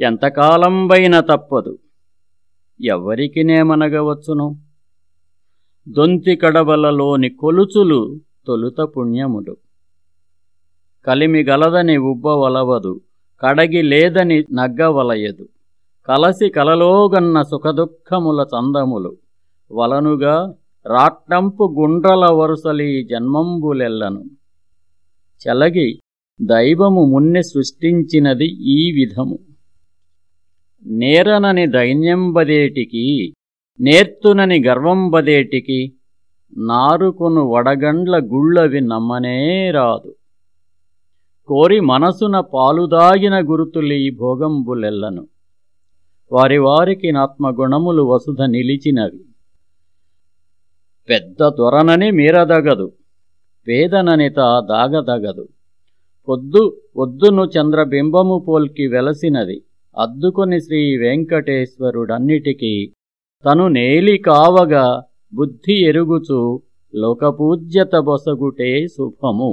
ఎంతకాలంబైన తప్పదు. ఎవ్వరికినేమనగవచ్చును దొంతి కడబలలోని కొలుచులు తొలుత పుణ్యములు. కలిమి గలదని ఉబ్బవలవదు కడగి లేదని నగ్గవలయదు. కలసి కలలోగన్న సుఖదుఖముల చందములు. వలనుగా రాట్నంపు గుండ్రల వరుసలి జన్మంబులెల్లను. చెలగి దైవము మున్నె సృష్టించినది ఈ విధము. నేరనని దైన్యంబదేటికి నేర్తునని గర్వంబదేటికి నారుకొను వడగండ్ల గుళ్ళవి నమ్మనే రాదు. కోరి మనసున పాలుదాగిన గురుతులి భోగంబులెల్లను. వారి వారికి నాత్మగుణములు వసుధ నిలిచినవి. పెద్ద త్వరనని మీరదగదు. పేదననిత దాగదగదు. పొద్దు ఒద్దును చంద్రబింబము పోల్కి వెలసినది. అద్దుకొని శ్రీ వెంకటేశ్వరుడన్నిటికీ తను నేలి కావగా బుద్ధి ఎరుగుచు లోకపూజ్యత బొసగుటే శుభము.